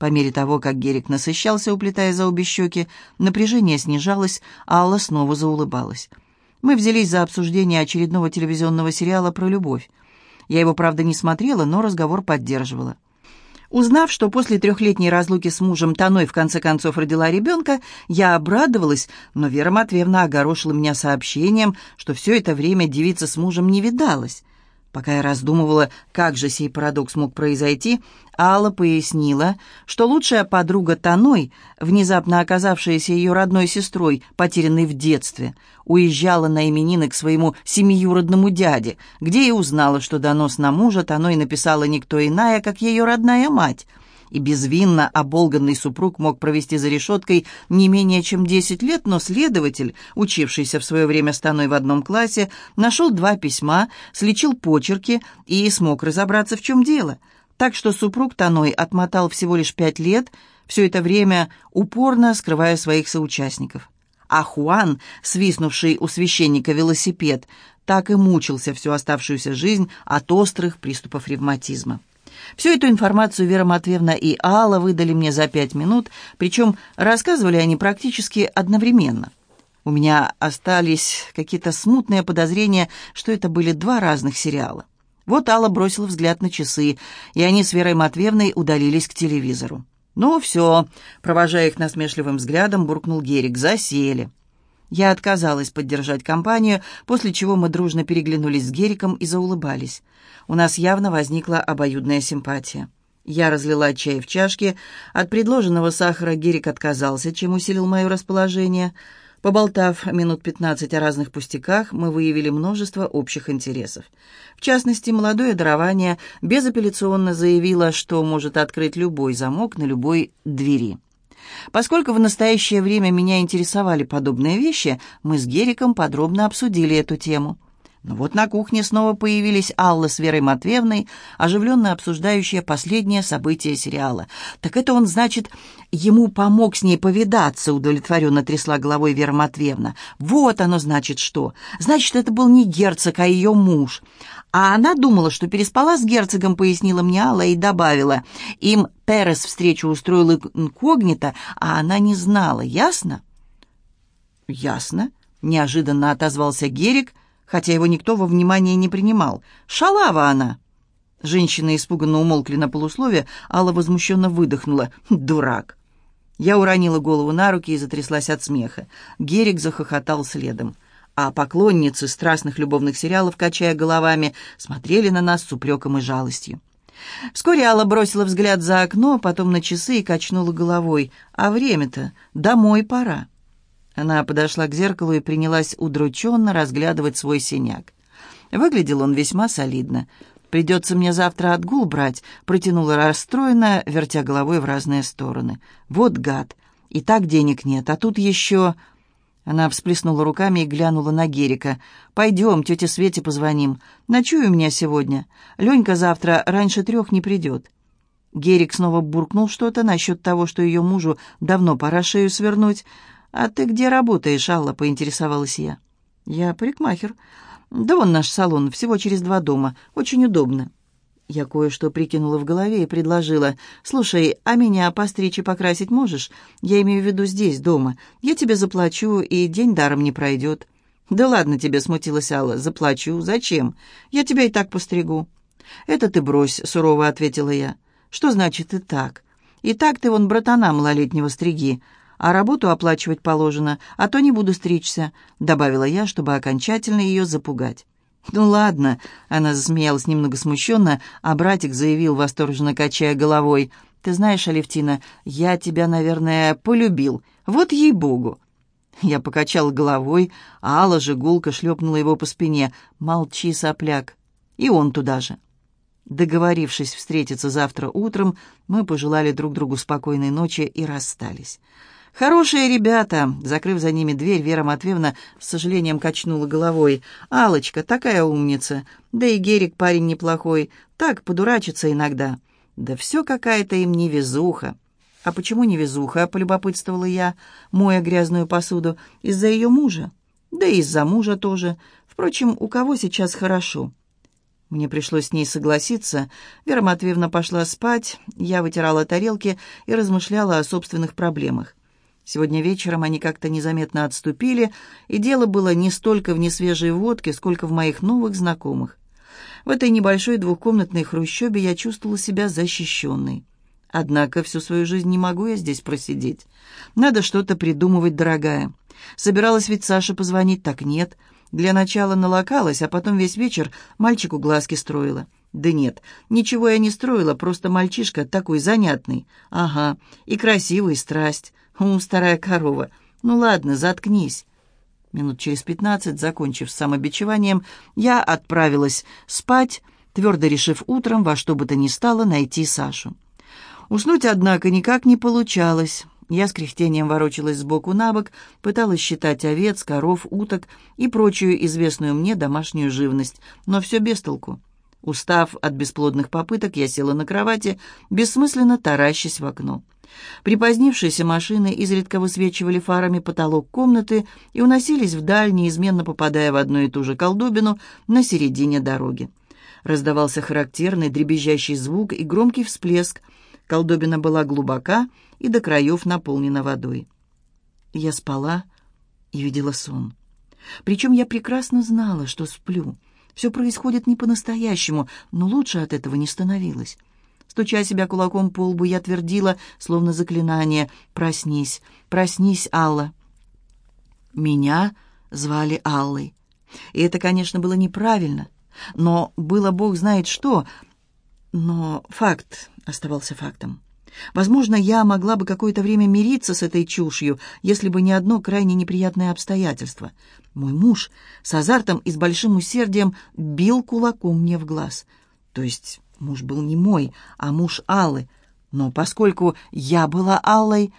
По мере того, как Герик насыщался, уплетая за обе щеки, напряжение снижалось, а Алла снова заулыбалась. Мы взялись за обсуждение очередного телевизионного сериала про любовь. Я его, правда, не смотрела, но разговор поддерживала. Узнав, что после трехлетней разлуки с мужем Таной в конце концов родила ребенка, я обрадовалась, но Вера Матвеевна огорошила меня сообщением, что все это время девица с мужем не видалась. Пока я раздумывала, как же сей парадокс мог произойти, Алла пояснила, что лучшая подруга Таной, внезапно оказавшаяся ее родной сестрой, потерянной в детстве, уезжала на именины к своему семиюродному дяде, где и узнала, что донос на мужа Таной написала никто иная, как ее родная мать — и безвинно оболганный супруг мог провести за решеткой не менее чем 10 лет, но следователь, учившийся в свое время с Таной в одном классе, нашел два письма, слечил почерки и смог разобраться, в чем дело. Так что супруг Таной отмотал всего лишь пять лет, все это время упорно скрывая своих соучастников. А Хуан, свистнувший у священника велосипед, так и мучился всю оставшуюся жизнь от острых приступов ревматизма. Всю эту информацию Вера Матвеевна и Алла выдали мне за пять минут, причем рассказывали они практически одновременно. У меня остались какие-то смутные подозрения, что это были два разных сериала. Вот Алла бросила взгляд на часы, и они с Верой Матвеевной удалились к телевизору. «Ну все», — провожая их насмешливым взглядом, буркнул Герик, — «засели». Я отказалась поддержать компанию, после чего мы дружно переглянулись с Гериком и заулыбались. У нас явно возникла обоюдная симпатия. Я разлила чай в чашке. От предложенного сахара Герик отказался, чем усилил мое расположение. Поболтав минут пятнадцать о разных пустяках, мы выявили множество общих интересов. В частности, молодое дарование безапелляционно заявило, что может открыть любой замок на любой двери. Поскольку в настоящее время меня интересовали подобные вещи, мы с Гериком подробно обсудили эту тему. Но вот на кухне снова появились Алла с Верой Матвеевной, оживленно обсуждающие последнее событие сериала. «Так это он, значит, ему помог с ней повидаться», — удовлетворенно трясла головой Вера Матвеевна. «Вот оно, значит, что. Значит, это был не герцог, а ее муж. А она думала, что переспала с герцогом, пояснила мне Алла и добавила. Им Перес встречу устроил инкогнито, а она не знала. Ясно?» «Ясно», — неожиданно отозвался Герик, хотя его никто во внимание не принимал. «Шалава она!» Женщины испуганно умолкли на полуслове, Алла возмущенно выдохнула. «Дурак!» Я уронила голову на руки и затряслась от смеха. Герик захохотал следом а поклонницы страстных любовных сериалов, качая головами, смотрели на нас с упреком и жалостью. Вскоре Алла бросила взгляд за окно, потом на часы и качнула головой. «А время-то? Домой пора». Она подошла к зеркалу и принялась удрученно разглядывать свой синяк. Выглядел он весьма солидно. «Придется мне завтра отгул брать», — протянула расстроенно, вертя головой в разные стороны. «Вот гад! И так денег нет, а тут еще...» Она всплеснула руками и глянула на Герика. «Пойдем, тете Свете позвоним. Ночуй у меня сегодня. Ленька завтра раньше трех не придет». Герик снова буркнул что-то насчет того, что ее мужу давно пора шею свернуть. «А ты где работаешь, Алла?» — поинтересовалась я. «Я парикмахер. Да вон наш салон, всего через два дома. Очень удобно». Я кое-что прикинула в голове и предложила. «Слушай, а меня постричь и покрасить можешь? Я имею в виду здесь, дома. Я тебе заплачу, и день даром не пройдет». «Да ладно тебе», — смутилась Алла. «Заплачу. Зачем? Я тебя и так постригу». «Это ты брось», — сурово ответила я. «Что значит «и так»? И так ты вон братана малолетнего стриги, а работу оплачивать положено, а то не буду стричься», — добавила я, чтобы окончательно ее запугать. «Ну ладно», — она засмеялась немного смущенно, а братик заявил, восторженно качая головой, «Ты знаешь, Алевтина, я тебя, наверное, полюбил. Вот ей-богу». Я покачал головой, а Алла же гулко шлепнула его по спине. «Молчи, сопляк». И он туда же. Договорившись встретиться завтра утром, мы пожелали друг другу спокойной ночи и расстались. «Хорошие ребята!» Закрыв за ними дверь, Вера Матвеевна с сожалением качнула головой. алочка такая умница! Да и Герик парень неплохой. Так, подурачится иногда. Да все какая-то им невезуха!» «А почему невезуха?» — полюбопытствовала я, моя грязную посуду. «Из-за ее мужа?» «Да и из-за мужа тоже. Впрочем, у кого сейчас хорошо?» Мне пришлось с ней согласиться. Вера Матвеевна пошла спать, я вытирала тарелки и размышляла о собственных проблемах. Сегодня вечером они как-то незаметно отступили, и дело было не столько в несвежей водке, сколько в моих новых знакомых. В этой небольшой двухкомнатной хрущебе я чувствовала себя защищенной. Однако всю свою жизнь не могу я здесь просидеть. Надо что-то придумывать, дорогая. Собиралась ведь Саше позвонить, так нет. Для начала налокалась, а потом весь вечер мальчику глазки строила. Да нет, ничего я не строила, просто мальчишка такой занятный. Ага, и красивый, страсть. У, старая корова. Ну ладно, заткнись. Минут через пятнадцать, закончив с самобичеванием, я отправилась спать, твердо решив утром во что бы то ни стало найти Сашу. Уснуть, однако, никак не получалось. Я с кряхтением ворочалась сбоку на бок, пыталась считать овец, коров, уток и прочую известную мне домашнюю живность, но все без толку. Устав от бесплодных попыток, я села на кровати, бессмысленно таращась в окно. Припозднившиеся машины изредка высвечивали фарами потолок комнаты и уносились вдаль, неизменно попадая в одну и ту же колдобину на середине дороги. Раздавался характерный дребезжащий звук и громкий всплеск. Колдобина была глубока и до краев наполнена водой. Я спала и видела сон. Причем я прекрасно знала, что сплю. Все происходит не по-настоящему, но лучше от этого не становилось. Стуча себя кулаком по лбу, я твердила, словно заклинание, «Проснись, проснись, Алла». Меня звали Аллой. И это, конечно, было неправильно, но было бог знает что. Но факт оставался фактом. Возможно, я могла бы какое-то время мириться с этой чушью, если бы не одно крайне неприятное обстоятельство. Мой муж с азартом и с большим усердием бил кулаком мне в глаз. То есть муж был не мой, а муж Аллы. Но поскольку я была Аллой...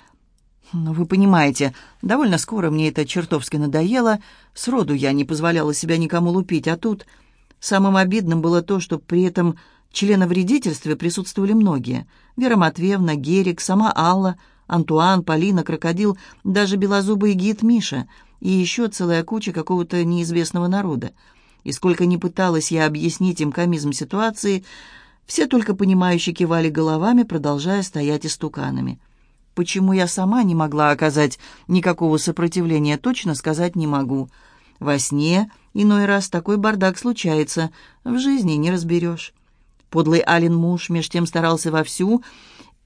Ну, вы понимаете, довольно скоро мне это чертовски надоело. Сроду я не позволяла себя никому лупить, а тут... Самым обидным было то, что при этом членовредительстве присутствовали многие. Вера Матвеевна, Герик, сама Алла, Антуан, Полина, Крокодил, даже белозубый гид Миша и еще целая куча какого-то неизвестного народа. И сколько ни пыталась я объяснить им комизм ситуации, все только понимающе кивали головами, продолжая стоять истуканами. Почему я сама не могла оказать никакого сопротивления, точно сказать не могу. Во сне иной раз такой бардак случается, в жизни не разберешь. Подлый Ален муж меж тем старался вовсю,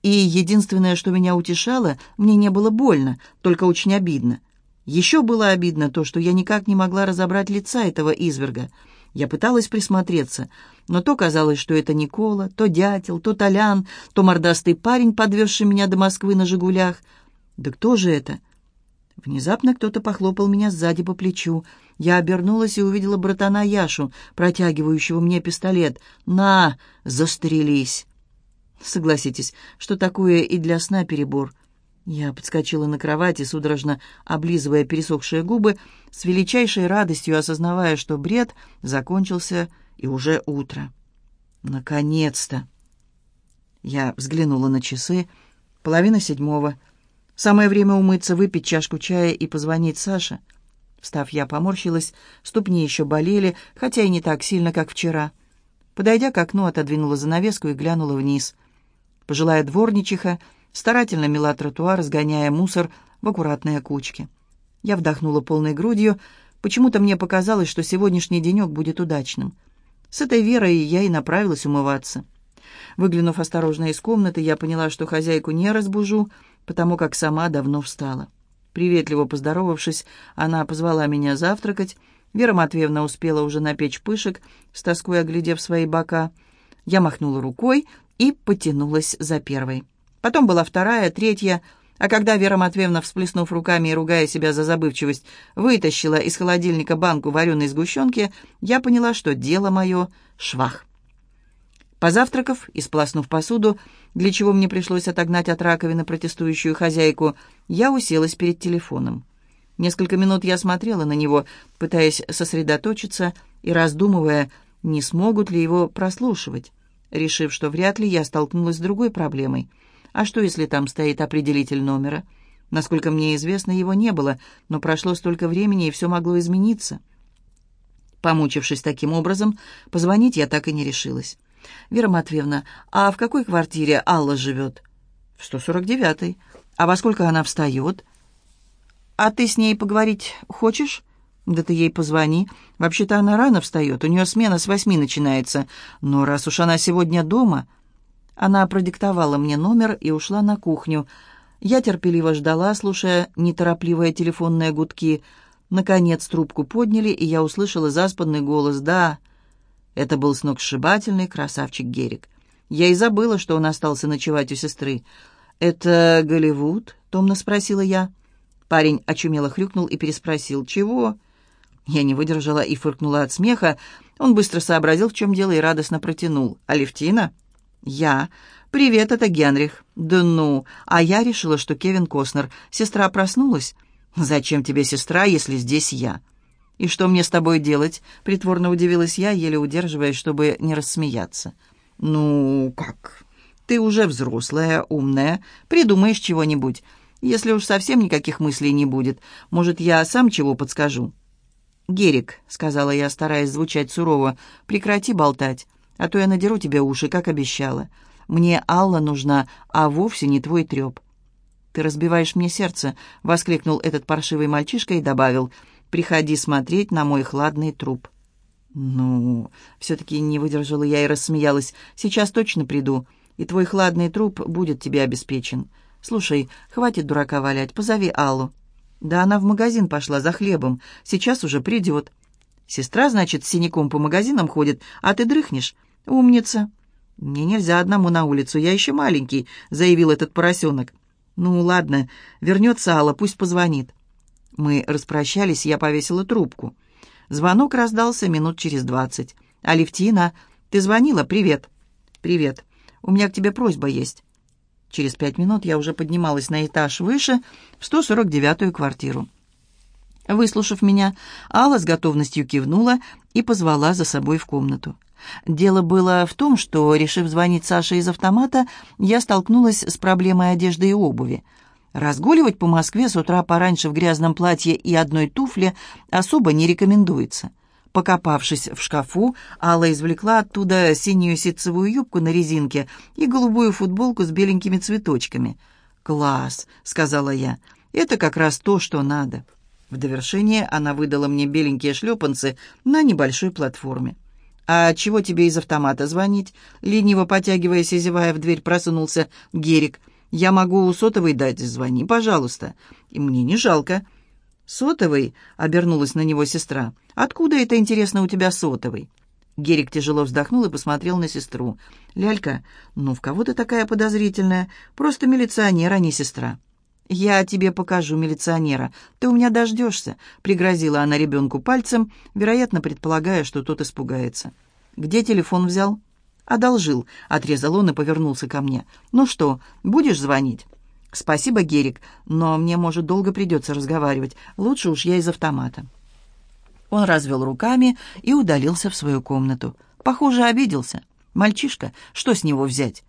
и единственное, что меня утешало, мне не было больно, только очень обидно. Еще было обидно то, что я никак не могла разобрать лица этого изверга. Я пыталась присмотреться, но то казалось, что это Никола, то дятел, то Толян, то мордастый парень, подвезший меня до Москвы на «Жигулях». Да кто же это? Внезапно кто-то похлопал меня сзади по плечу. Я обернулась и увидела братана Яшу, протягивающего мне пистолет. «На, застрелись!» Согласитесь, что такое и для сна перебор. Я подскочила на кровати, судорожно облизывая пересохшие губы, с величайшей радостью осознавая, что бред закончился и уже утро. Наконец-то! Я взглянула на часы. Половина седьмого. Самое время умыться, выпить чашку чая и позвонить Саше. Встав, я поморщилась, ступни еще болели, хотя и не так сильно, как вчера. Подойдя к окну, отодвинула занавеску и глянула вниз. Пожилая дворничиха старательно мела тротуар, сгоняя мусор в аккуратные кучки. Я вдохнула полной грудью. Почему-то мне показалось, что сегодняшний денек будет удачным. С этой верой я и направилась умываться. Выглянув осторожно из комнаты, я поняла, что хозяйку не разбужу, потому как сама давно встала. Приветливо поздоровавшись, она позвала меня завтракать. Вера Матвеевна успела уже напечь пышек, с тоской оглядев свои бока. Я махнула рукой и потянулась за первой. Потом была вторая, третья, а когда Вера Матвеевна, всплеснув руками и ругая себя за забывчивость, вытащила из холодильника банку вареной сгущенки, я поняла, что дело мое — швах. Позавтракав и сполоснув посуду, для чего мне пришлось отогнать от раковины протестующую хозяйку, я уселась перед телефоном. Несколько минут я смотрела на него, пытаясь сосредоточиться и раздумывая, не смогут ли его прослушивать, решив, что вряд ли я столкнулась с другой проблемой — а что, если там стоит определитель номера? Насколько мне известно, его не было, но прошло столько времени, и все могло измениться. Помучившись таким образом, позвонить я так и не решилась. «Вера Матвеевна, а в какой квартире Алла живет?» «В 149-й. А во сколько она встает?» «А ты с ней поговорить хочешь?» «Да ты ей позвони. Вообще-то она рано встает, у нее смена с восьми начинается. Но раз уж она сегодня дома...» Она продиктовала мне номер и ушла на кухню. Я терпеливо ждала, слушая неторопливые телефонные гудки. Наконец трубку подняли, и я услышала заспанный голос «Да». Это был сногсшибательный красавчик Герик. Я и забыла, что он остался ночевать у сестры. «Это Голливуд?» — томно спросила я. Парень очумело хрюкнул и переспросил. «Чего?» Я не выдержала и фыркнула от смеха. Он быстро сообразил, в чем дело, и радостно протянул. «Алевтина?» «Я. Привет, это Генрих». «Да ну, а я решила, что Кевин Костнер. Сестра проснулась?» «Зачем тебе сестра, если здесь я?» «И что мне с тобой делать?» — притворно удивилась я, еле удерживаясь, чтобы не рассмеяться. «Ну, как? Ты уже взрослая, умная. Придумаешь чего-нибудь. Если уж совсем никаких мыслей не будет, может, я сам чего подскажу?» «Герик», — сказала я, стараясь звучать сурово, — «прекрати болтать, а то я надеру тебе уши, как обещала. Мне Алла нужна, а вовсе не твой треп». «Ты разбиваешь мне сердце», — воскликнул этот паршивый мальчишка и добавил, «приходи смотреть на мой хладный труп». «Ну...» — все-таки не выдержала я и рассмеялась. «Сейчас точно приду, и твой хладный труп будет тебе обеспечен. Слушай, хватит дурака валять, позови Аллу». «Да она в магазин пошла за хлебом. Сейчас уже придет». «Сестра, значит, с синяком по магазинам ходит, а ты дрыхнешь? Умница». «Мне нельзя одному на улицу, я еще маленький», — заявил этот поросенок. «Ну, ладно, вернется Алла, пусть позвонит». Мы распрощались, я повесила трубку. Звонок раздался минут через двадцать. «Алевтина, ты звонила? Привет». «Привет. У меня к тебе просьба есть». Через пять минут я уже поднималась на этаж выше, в 149-ю квартиру. Выслушав меня, Алла с готовностью кивнула и позвала за собой в комнату. Дело было в том, что, решив звонить Саше из автомата, я столкнулась с проблемой одежды и обуви. Разгуливать по Москве с утра пораньше в грязном платье и одной туфле особо не рекомендуется. Покопавшись в шкафу, Алла извлекла оттуда синюю ситцевую юбку на резинке и голубую футболку с беленькими цветочками. «Класс!» — сказала я. «Это как раз то, что надо». В довершение она выдала мне беленькие шлепанцы на небольшой платформе. «А чего тебе из автомата звонить?» Лениво потягиваясь и зевая в дверь, просунулся Герик. «Я могу сотовый дать, звони, пожалуйста. И мне не жалко». «Сотовый?» — обернулась на него сестра. Откуда это, интересно, у тебя сотовый?» Герик тяжело вздохнул и посмотрел на сестру. «Лялька, ну в кого ты такая подозрительная? Просто милиционер, а не сестра». «Я тебе покажу милиционера. Ты у меня дождешься», — пригрозила она ребенку пальцем, вероятно, предполагая, что тот испугается. «Где телефон взял?» «Одолжил», — отрезал он и повернулся ко мне. «Ну что, будешь звонить?» «Спасибо, Герик, но мне, может, долго придется разговаривать. Лучше уж я из автомата». Он развел руками и удалился в свою комнату. Похоже, обиделся. Мальчишка, что с него взять?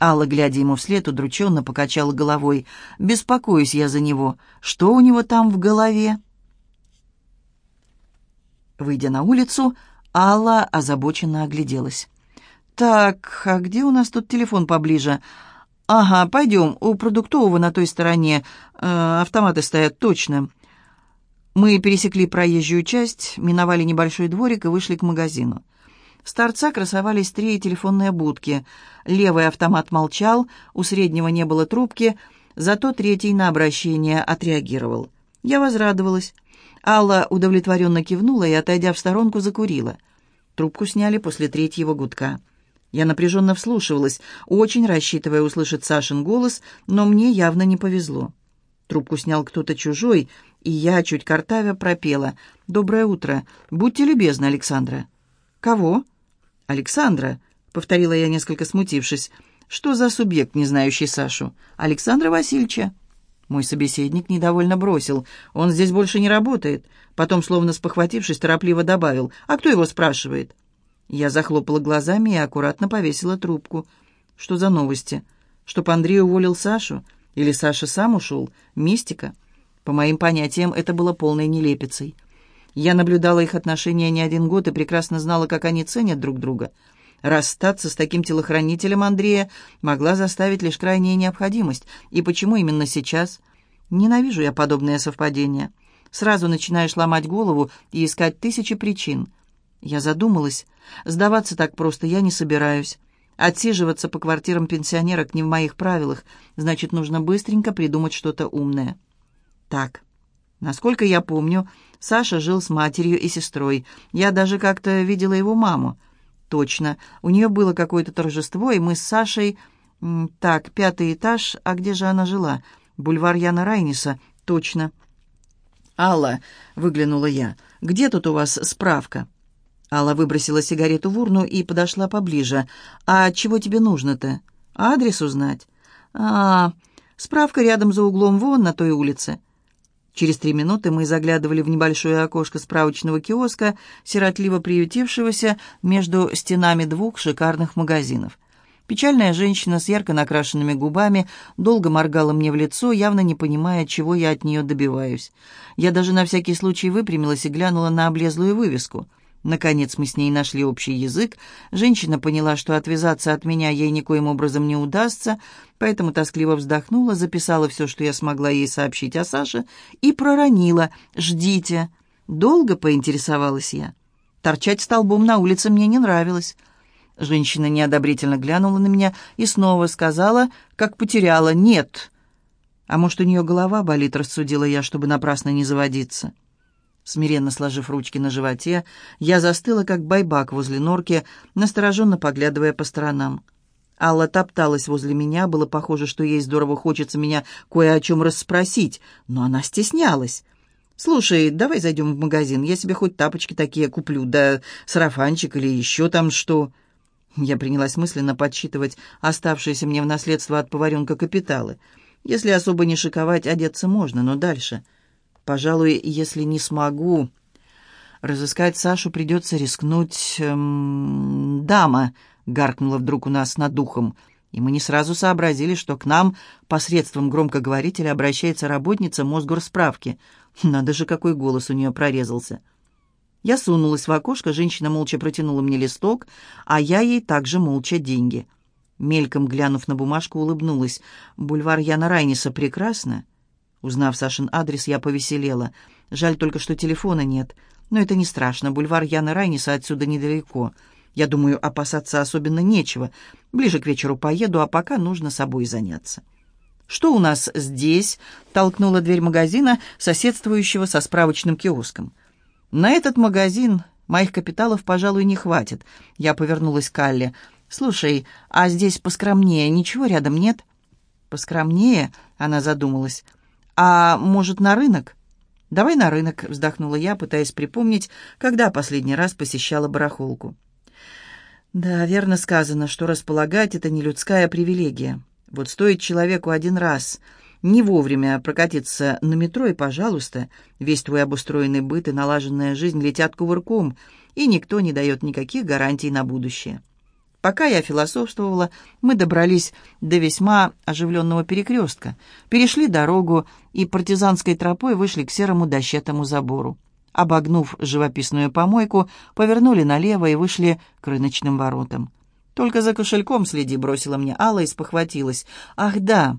Алла, глядя ему вслед, удрученно покачала головой. «Беспокоюсь я за него. Что у него там в голове?» Выйдя на улицу, Алла озабоченно огляделась. «Так, а где у нас тут телефон поближе?» «Ага, пойдем, у продуктового на той стороне. Э, автоматы стоят точно. Мы пересекли проезжую часть, миновали небольшой дворик и вышли к магазину. С торца красовались три телефонные будки. Левый автомат молчал, у среднего не было трубки, зато третий на обращение отреагировал. Я возрадовалась. Алла удовлетворенно кивнула и, отойдя в сторонку, закурила. Трубку сняли после третьего гудка. Я напряженно вслушивалась, очень рассчитывая услышать Сашин голос, но мне явно не повезло. Трубку снял кто-то чужой, и я, чуть картавя, пропела. «Доброе утро. Будьте любезны, Александра». «Кого?» «Александра», — повторила я, несколько смутившись. «Что за субъект, не знающий Сашу?» «Александра Васильевича». Мой собеседник недовольно бросил. «Он здесь больше не работает». Потом, словно спохватившись, торопливо добавил. «А кто его спрашивает?» Я захлопала глазами и аккуратно повесила трубку. «Что за новости? Чтоб Андрей уволил Сашу?» Или Саша сам ушел? Мистика? По моим понятиям, это было полной нелепицей. Я наблюдала их отношения не один год и прекрасно знала, как они ценят друг друга. Расстаться с таким телохранителем Андрея могла заставить лишь крайняя необходимость. И почему именно сейчас? Ненавижу я подобные совпадения. Сразу начинаешь ломать голову и искать тысячи причин. Я задумалась. Сдаваться так просто я не собираюсь. Отсиживаться по квартирам пенсионерок не в моих правилах. Значит, нужно быстренько придумать что-то умное. Так, насколько я помню, Саша жил с матерью и сестрой. Я даже как-то видела его маму. Точно, у нее было какое-то торжество, и мы с Сашей... Так, пятый этаж, а где же она жила? Бульвар Яна Райниса, точно. «Алла», — выглянула я, — «где тут у вас справка?» Алла выбросила сигарету в урну и подошла поближе. «А чего тебе нужно-то? Адрес узнать?» «А, справка рядом за углом вон на той улице». Через три минуты мы заглядывали в небольшое окошко справочного киоска, сиротливо приютившегося между стенами двух шикарных магазинов. Печальная женщина с ярко накрашенными губами долго моргала мне в лицо, явно не понимая, чего я от нее добиваюсь. Я даже на всякий случай выпрямилась и глянула на облезлую вывеску. Наконец мы с ней нашли общий язык. Женщина поняла, что отвязаться от меня ей никоим образом не удастся, поэтому тоскливо вздохнула, записала все, что я смогла ей сообщить о Саше, и проронила «Ждите». Долго поинтересовалась я. Торчать столбом на улице мне не нравилось. Женщина неодобрительно глянула на меня и снова сказала, как потеряла «нет». «А может, у нее голова болит?» — рассудила я, чтобы напрасно не заводиться. Смиренно сложив ручки на животе, я застыла, как байбак возле норки, настороженно поглядывая по сторонам. Алла топталась возле меня, было похоже, что ей здорово хочется меня кое о чем расспросить, но она стеснялась. «Слушай, давай зайдем в магазин, я себе хоть тапочки такие куплю, да сарафанчик или еще там что...» Я принялась мысленно подсчитывать оставшиеся мне в наследство от поваренка капиталы. Если особо не шиковать, одеться можно, но дальше... Пожалуй, если не смогу... Разыскать Сашу придется рискнуть... Эм, «Дама!» — гаркнула вдруг у нас над духом. И мы не сразу сообразили, что к нам посредством громкоговорителя обращается работница Мосгорсправки. Надо же, какой голос у нее прорезался. Я сунулась в окошко, женщина молча протянула мне листок, а я ей также молча деньги. Мельком глянув на бумажку, улыбнулась. «Бульвар Яна Райниса прекрасно». Узнав Сашин адрес, я повеселела. Жаль только, что телефона нет. Но это не страшно. Бульвар Яна Райниса отсюда недалеко. Я думаю, опасаться особенно нечего. Ближе к вечеру поеду, а пока нужно собой заняться. «Что у нас здесь?» — толкнула дверь магазина, соседствующего со справочным киоском. На этот магазин моих капиталов, пожалуй, не хватит. Я повернулась к Алле. «Слушай, а здесь поскромнее ничего рядом нет?» «Поскромнее?» — она задумалась. «А может, на рынок?» «Давай на рынок», — вздохнула я, пытаясь припомнить, когда последний раз посещала барахолку. «Да, верно сказано, что располагать — это не людская привилегия. Вот стоит человеку один раз не вовремя прокатиться на метро, и, пожалуйста, весь твой обустроенный быт и налаженная жизнь летят кувырком, и никто не дает никаких гарантий на будущее. Пока я философствовала, мы добрались до весьма оживленного перекрестка, перешли дорогу и партизанской тропой вышли к серому дощатому забору. Обогнув живописную помойку, повернули налево и вышли к рыночным воротам. «Только за кошельком следи», — бросила мне Алла и спохватилась. «Ах, да,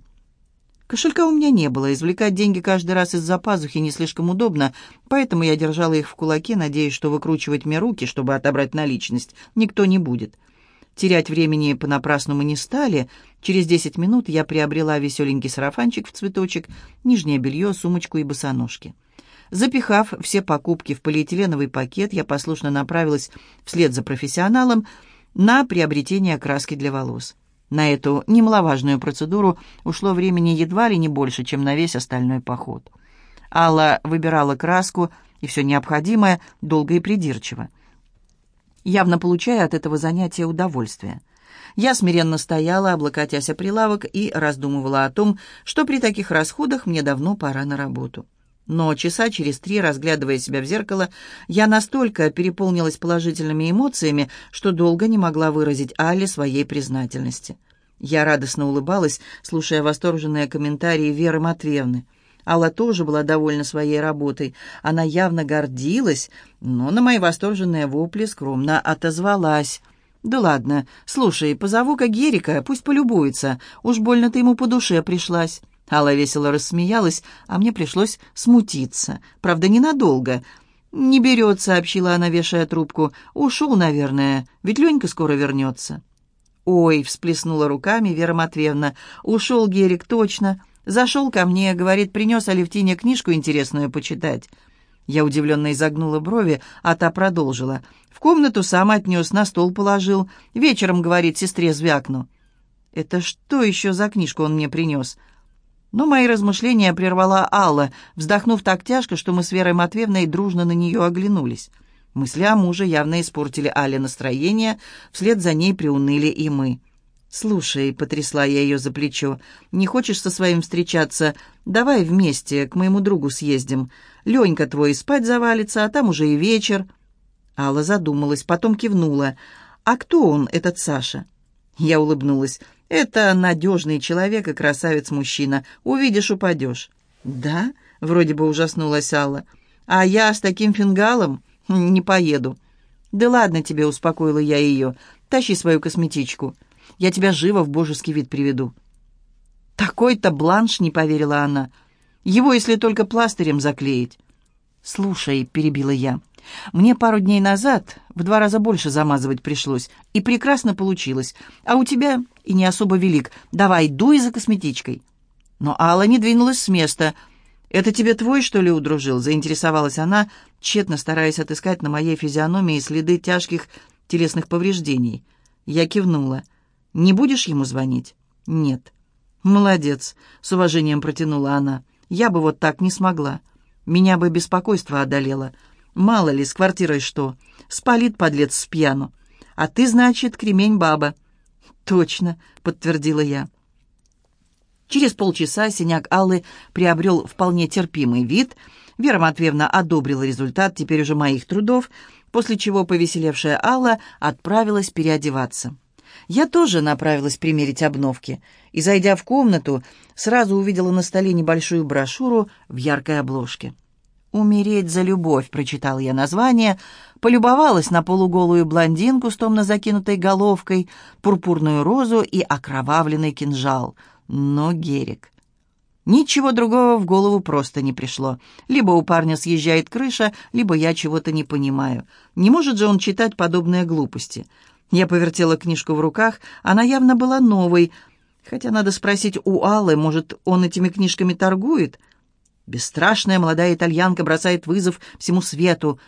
Кошелька у меня не было, извлекать деньги каждый раз из-за пазухи не слишком удобно, поэтому я держала их в кулаке, надеясь, что выкручивать мне руки, чтобы отобрать наличность, никто не будет. Терять времени понапрасну мы не стали. Через десять минут я приобрела веселенький сарафанчик в цветочек, нижнее белье, сумочку и босоножки. Запихав все покупки в полиэтиленовый пакет, я послушно направилась вслед за профессионалом на приобретение краски для волос. На эту немаловажную процедуру ушло времени едва ли не больше, чем на весь остальной поход. Алла выбирала краску и все необходимое долго и придирчиво, явно получая от этого занятия удовольствие. Я смиренно стояла, облокотясь о прилавок, и раздумывала о том, что при таких расходах мне давно пора на работу. Но часа через три, разглядывая себя в зеркало, я настолько переполнилась положительными эмоциями, что долго не могла выразить Алле своей признательности. Я радостно улыбалась, слушая восторженные комментарии Веры Матвеевны. Алла тоже была довольна своей работой. Она явно гордилась, но на мои восторженные вопли скромно отозвалась. «Да ладно, слушай, позову-ка Герика, пусть полюбуется. Уж больно ты ему по душе пришлась». Алла весело рассмеялась, а мне пришлось смутиться. Правда, ненадолго. «Не берет», — сообщила она, вешая трубку. «Ушел, наверное, ведь Ленька скоро вернется». «Ой», — всплеснула руками Вера Матвеевна, — «ушел Герик, точно. Зашел ко мне, говорит, принес Алевтине книжку интересную почитать». Я удивленно изогнула брови, а та продолжила. «В комнату сам отнес, на стол положил. Вечером, говорит, сестре звякну». «Это что еще за книжку он мне принес?» Но мои размышления прервала Алла, вздохнув так тяжко, что мы с Верой Матвеевной дружно на нее оглянулись. Мысли о муже явно испортили Але настроение, вслед за ней приуныли и мы. «Слушай», — потрясла я ее за плечо, — «не хочешь со своим встречаться? Давай вместе к моему другу съездим. Ленька твой спать завалится, а там уже и вечер». Алла задумалась, потом кивнула. «А кто он, этот Саша?» Я улыбнулась. «Это надежный человек и красавец-мужчина. Увидишь, упадешь». «Да?» — вроде бы ужаснулась Алла. «А я с таким фингалом не поеду». «Да ладно тебе», — успокоила я ее. «Тащи свою косметичку». Я тебя живо в божеский вид приведу». «Такой-то бланш», — не поверила она. «Его, если только пластырем заклеить». «Слушай», — перебила я, — «мне пару дней назад в два раза больше замазывать пришлось, и прекрасно получилось, а у тебя и не особо велик. Давай, дуй за косметичкой». Но Алла не двинулась с места. «Это тебе твой, что ли, удружил?» — заинтересовалась она, тщетно стараясь отыскать на моей физиономии следы тяжких телесных повреждений. Я кивнула. Не будешь ему звонить?» «Нет». «Молодец», — с уважением протянула она. «Я бы вот так не смогла. Меня бы беспокойство одолело. Мало ли, с квартирой что. Спалит подлец с пьяну. А ты, значит, кремень-баба». «Точно», — подтвердила я. Через полчаса синяк Аллы приобрел вполне терпимый вид. Вера Матвеевна одобрила результат теперь уже моих трудов, после чего повеселевшая Алла отправилась переодеваться. Я тоже направилась примерить обновки и, зайдя в комнату, сразу увидела на столе небольшую брошюру в яркой обложке. «Умереть за любовь», — прочитал я название, полюбовалась на полуголую блондинку с томно закинутой головкой, пурпурную розу и окровавленный кинжал. Но Герик... Ничего другого в голову просто не пришло. Либо у парня съезжает крыша, либо я чего-то не понимаю. Не может же он читать подобные глупости. Я повертела книжку в руках, она явно была новой, хотя надо спросить у Аллы, может, он этими книжками торгует? Бесстрашная молодая итальянка бросает вызов всему свету.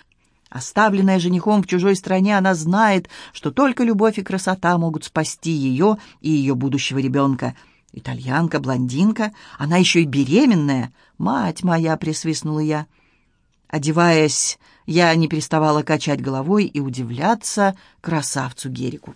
Оставленная женихом в чужой стране, она знает, что только любовь и красота могут спасти ее и ее будущего ребенка. Итальянка, блондинка, она еще и беременная. «Мать моя!» — присвистнула я. Одеваясь я не переставала качать головой и удивляться красавцу Герику.